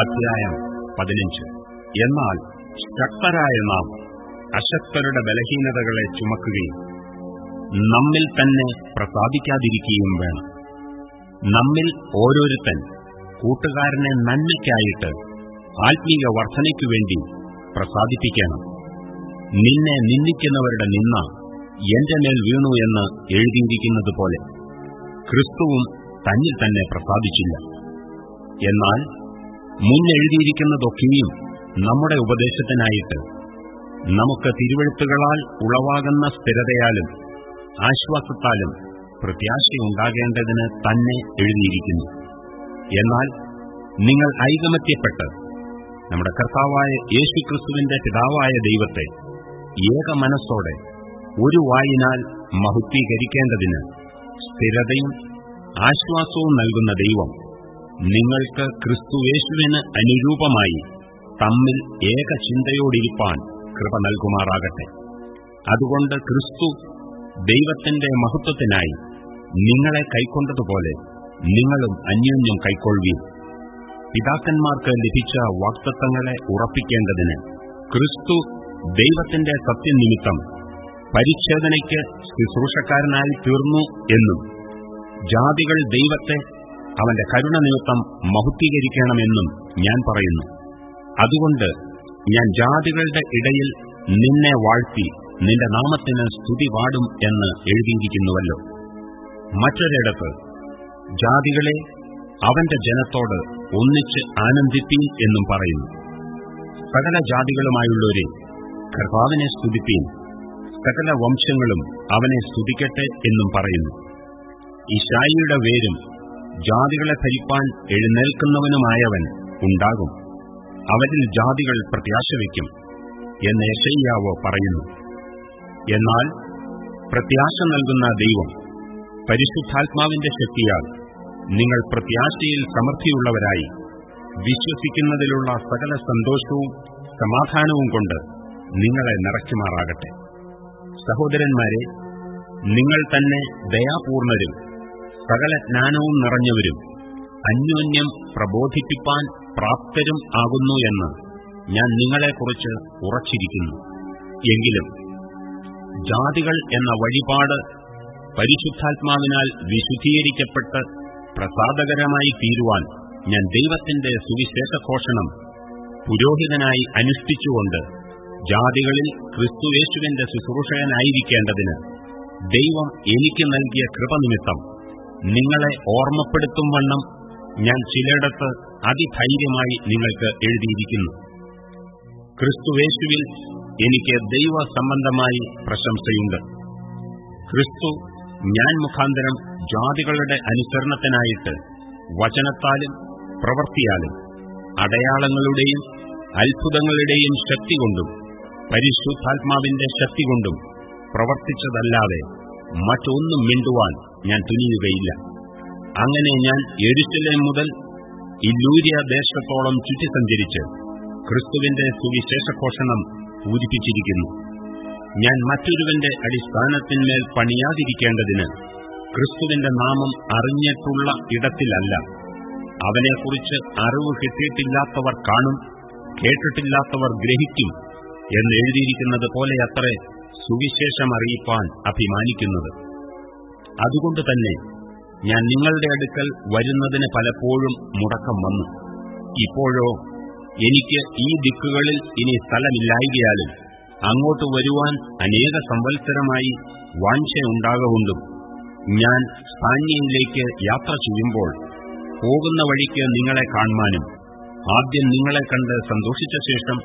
അധ്യായം പതിനഞ്ച്. എന്നാൽ ശക്തരായ നാം അശക്തരുടെ ബലഹീനതകളെ ചുമക്കുകയും നമ്മിൽ തന്നെ പ്രസാദിക്കാതിരിക്കുകയും വേണം. നമ്മിൽ ഓരോരുത്തൻ കൂട്ടുകാരനെ നന്മയ്ക്കായിട്ട് ആത്മീയ വർധനയ്ക്കു വേണ്ടി പ്രസാദിപ്പിക്കണം. നിന്നെ നിന്ദിക്കുന്നവരുടെ നിന്ന എന്റെ മേൽ വീണു എന്ന് എഴുതിയിരിക്കുന്നത് പോലെ ക്രിസ്തുവും തന്നിൽ തന്നെ പ്രസാദിച്ചില്ല. എന്നാൽ മുന്നെഴുതിയിരിക്കുന്നതൊക്കെയും നമ്മുടെ ഉപദേശത്തിനായിട്ട് നമുക്ക് തിരുവഴുത്തുകളാൽ ഉളവാകുന്ന സ്ഥിരതയാലും ആശ്വാസത്താലും പ്രത്യാശയുണ്ടാകേണ്ടതിന് തന്നെ എഴുതിയിരിക്കുന്നു. എന്നാൽ നിങ്ങൾ ഐകമത്യപ്പെട്ട് നമ്മുടെ കർത്താവായ യേശുക്രിസ്തുവിന്റെ പിതാവായ ദൈവത്തെ ഏക മനസ്സോടെ ഒരു വായിനാൽ മഹുദ്ധീകരിക്കേണ്ടതിന് സ്ഥിരതയും ആശ്വാസവും നൽകുന്ന ദൈവം നിങ്ങൾക്ക് ക്രിസ്തുവേശുവിന് അനുരൂപമായി തമ്മിൽ ഏക ചിന്തയോടിരിപ്പാൻ കൃപ നൽകുമാറാകട്ടെ. അതുകൊണ്ട് ക്രിസ്തു ദൈവത്തിന്റെ മഹത്വത്തിനായി നിങ്ങളെ കൈക്കൊണ്ടതുപോലെ നിങ്ങളും അന്യോന്യം കൈക്കൊള്ളുകയും പിതാക്കന്മാർക്ക് ലഭിച്ച വാക്തത്വങ്ങളെ ഉറപ്പിക്കേണ്ടതിന് ക്രിസ്തു ദൈവത്തിന്റെ സത്യനിമിത്തം പരിച്ഛേദനയ്ക്ക് ശുശ്രൂഷക്കാരനായി തീർന്നു എന്നും ജാതികൾ ദൈവത്തെ അവന്റെ കരുണ നിമിത്തം മഹുദ്ധീകരിക്കണമെന്നും ഞാൻ പറയുന്നു. അതുകൊണ്ട് ഞാൻ ജാതികളുടെ ഇടയിൽ നിന്നെ വാഴ്ത്തി നിന്റെ നാമത്തിന് സ്തുതി പാടും എന്ന് എഴുതിയിരിക്കുന്നുവല്ലോ. മറ്റൊരിടത്ത് ജാതികളെ അവന്റെ ജനത്തോട് ഒന്നിച്ച് ആനന്ദിപ്പീൻ എന്നും പറയുന്നു. സകല ജാതികളുമായുള്ളവരെ കർത്താവിനെ സ്തുതിപ്പീൻ. സകല വംശങ്ങളും അവനെ സ്തുതിക്കട്ടെ എന്നും പറയുന്നു. ഇഷായിയുടെ വേരും ജാതികളെ ഭരിപ്പാൻ എഴുന്നേൽക്കുന്നവനുമായവൻ ഉണ്ടാകും. അവരിൽ ജാതികൾ പ്രത്യാശ വയ്ക്കും എന്ന് എഷയ്യാവോ പറയുന്നു. എന്നാൽ പ്രത്യാശ നൽകുന്ന ദൈവം പരിശുദ്ധാത്മാവിന്റെ ശക്തിയാൽ നിങ്ങൾ പ്രത്യാശയിൽ സമൃദ്ധിയുള്ളവരായി വിശ്വസിക്കുന്നതിലുള്ള സകല സന്തോഷവും സമാധാനവും കൊണ്ട് നിങ്ങളെ നിറയ്ക്കുമാറാകട്ടെ. സഹോദരന്മാരെ നിങ്ങൾ തന്നെ ദയാപൂർണരും സകല ജ്ഞാനവും നിറഞ്ഞവരും അന്യോന്യം പ്രബോധിപ്പിപ്പാൻ പ്രാപ്തരും ആകുന്നു എന്ന് ഞാൻ നിങ്ങളെക്കുറിച്ച് ഉറച്ചിരിക്കുന്നു. എങ്കിലും ജാതികൾ എന്ന വഴിപാട് പരിശുദ്ധാത്മാവിനാൽ വിശുദ്ധീകരിക്കപ്പെട്ട് പ്രസാദകരമായി തീരുവാൻ ഞാൻ ദൈവത്തിന്റെ സുവിശേഷഘോഷണം പുരോഹിതനായി അനുഷ്ഠിച്ചുകൊണ്ട് ജാതികളിൽ ക്രിസ്തുയേശുവിന്റെ ശുശ്രൂഷകനായിരിക്കേണ്ടതിന് ദൈവം എനിക്ക് നൽകിയ കൃപനിമിത്തം നിങ്ങളെ ഓർമ്മപ്പെടുത്തും വണ്ണം ഞാൻ ചിലയിടത്ത് അതിധൈര്യമായി നിങ്ങൾക്ക് എഴുതിയിരിക്കുന്നു. ക്രിസ്തുവേശുവിൽ എനിക്ക് ദൈവ സംബന്ധമായി പ്രശംസയുണ്ട്. ക്രിസ്തു ഞാൻ മുഖാന്തരം ജാതികളുടെ അനുസരണത്തിനായിട്ട് വചനത്താലും പ്രവൃത്തിയാലും അടയാളങ്ങളുടെയും അത്ഭുതങ്ങളുടെയും ശക്തി കൊണ്ടും പരിശുദ്ധാത്മാവിന്റെ ശക്തി കൊണ്ടും പ്രവർത്തിച്ചതല്ലാതെ മറ്റൊന്നും മിണ്ടുവാൻ ഞാൻ തുനിയുകയില്ല. അങ്ങനെ ഞാൻ എരുശലേം മുതൽ ഇല്ലൂരിയ ദേശത്തോളം ചുറ്റി സഞ്ചരിച്ച് ക്രിസ്തുവിന്റെ സുവിശേഷഘോഷണം പൂരിപ്പിച്ചിരിക്കുന്നു. ഞാൻ മറ്റൊരുവന്റെ അടിസ്ഥാനത്തിന്മേൽ പണിയാതിരിക്കേണ്ടതിന് ക്രിസ്തുവിന്റെ നാമം അറിഞ്ഞിട്ടുള്ള ഇടത്തിലല്ല. അവനെക്കുറിച്ച് അറിവ് കിട്ടിയിട്ടില്ലാത്തവർ കാണും കേട്ടിട്ടില്ലാത്തവർ ഗ്രഹിക്കും എന്നെഴുതിയിരിക്കുന്നത് പോലെയത്രേ സുവിശേഷം അറിയിപ്പാൻ അഭിമാനിക്കുന്നത്. അതുകൊണ്ട് തന്നെ ഞാൻ നിങ്ങളുടെ അടുക്കൽ വരുന്നതിന് പലപ്പോഴും മുടക്കം വന്നു. ഇപ്പോഴോ എനിക്ക് ഈ ദിക്കുകളിൽ ഇനി സ്ഥലമില്ലായികയാലും അങ്ങോട്ട് വരുവാൻ അനേക സംവത്സരമായി വാഞ്ചയുണ്ടാകൊണ്ടും ഞാൻ സ്പാനിയയിലേക്ക് യാത്ര ചെയ്യുമ്പോൾ പോകുന്ന വഴിക്ക് നിങ്ങളെ കാണുവാനും ആദ്യം നിങ്ങളെ കണ്ട് സന്തോഷിച്ച ശേഷം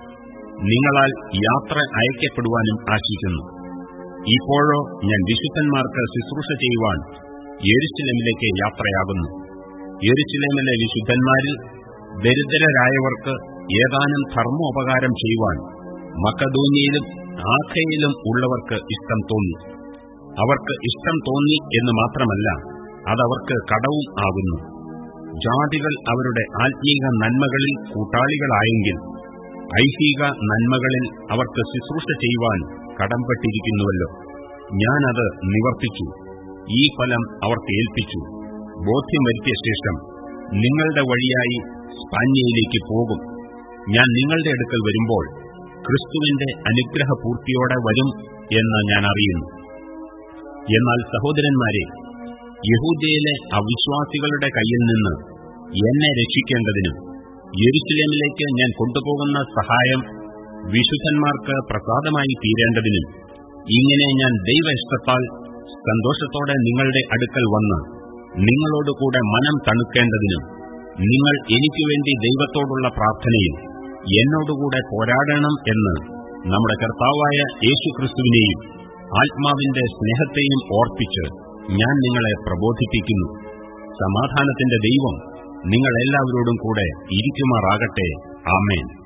നിങ്ങളാൽ യാത്ര അയക്കപ്പെടുവാനും ആശിക്കുന്നു. ഇപ്പോഴോ ഞാൻ വിശുദ്ധന്മാർക്ക് ശുശ്രൂഷ ചെയ്യുവാൻ യെരുശലേമിലേക്ക് യാത്രയാകുന്നു. യെരുശലേമിലെ വിശുദ്ധന്മാരിൽ ദരിദ്രരായവർക്ക് ഏതാനും ധർമ്മോപകാരം ചെയ്യുവാൻ മക്കദൂനിയിലും ആഖയിലും ഉള്ളവർക്ക് ഇഷ്ടം തോന്നി. അവർക്ക് ഇഷ്ടം തോന്നി എന്ന് മാത്രമല്ല അതവർക്ക് കടവും ആകുന്നു. ജാതികൾ അവരുടെ ആത്മീക നന്മകളിൽ കൂട്ടാളികളായെങ്കിൽ ഐഹിക നന്മകളിൽ അവർക്ക് ശുശ്രൂഷ ചെയ്യുവാൻ കടംപെട്ടിരിക്കുന്നുവല്ലോ ഞാനത് നിവർത്തിച്ചു. ഈ ഫലം അവർക്ക് ഏൽപ്പിച്ചു. ബോധ്യം വരുത്തിയ ശേഷം നിങ്ങളുടെ വഴിയായി സ്പാന്യയിലേക്ക് പോകും. ഞാൻ നിങ്ങളുടെ അടുക്കൽ വരുമ്പോൾ ക്രിസ്തുവിന്റെ അനുഗ്രഹപൂർത്തിയോടെ വരും എന്ന് ഞാൻ അറിയുന്നു. എന്നാൽ സഹോദരന്മാരെ യഹൂദയിലെ അവിശ്വാസികളുടെ കയ്യിൽ നിന്ന് എന്നെ രക്ഷിക്കേണ്ടതിനും യെരുസലേമിലേക്ക് ഞാൻ കൊണ്ടുപോകുന്ന സഹായം വിശുദ്ധന്മാർക്ക് പ്രസാദമായി തീരേണ്ടതിനും ഇങ്ങനെ ഞാൻ ദൈവ ഇഷ്ടത്താൽ സന്തോഷത്തോടെ നിങ്ങളുടെ അടുക്കൽ വന്ന് നിങ്ങളോടുകൂടെ മനം തണുക്കേണ്ടതിനും നിങ്ങൾ എനിക്കുവേണ്ടി ദൈവത്തോടുള്ള പ്രാർത്ഥനയിൽ എന്നോടുകൂടെ പോരാടണം എന്ന് നമ്മുടെ കർത്താവായ യേശുക്രിസ്തുവിനെയും ആത്മാവിന്റെ സ്നേഹത്തെയും ഓർപ്പിച്ച് ഞാൻ നിങ്ങളെ പ്രബോധിപ്പിക്കുന്നു. സമാധാനത്തിന്റെ ദൈവം നിങ്ങളെല്ലാവരോടും കൂടെ ഇരിക്കുമാറാകട്ടെ. ആമേൻ.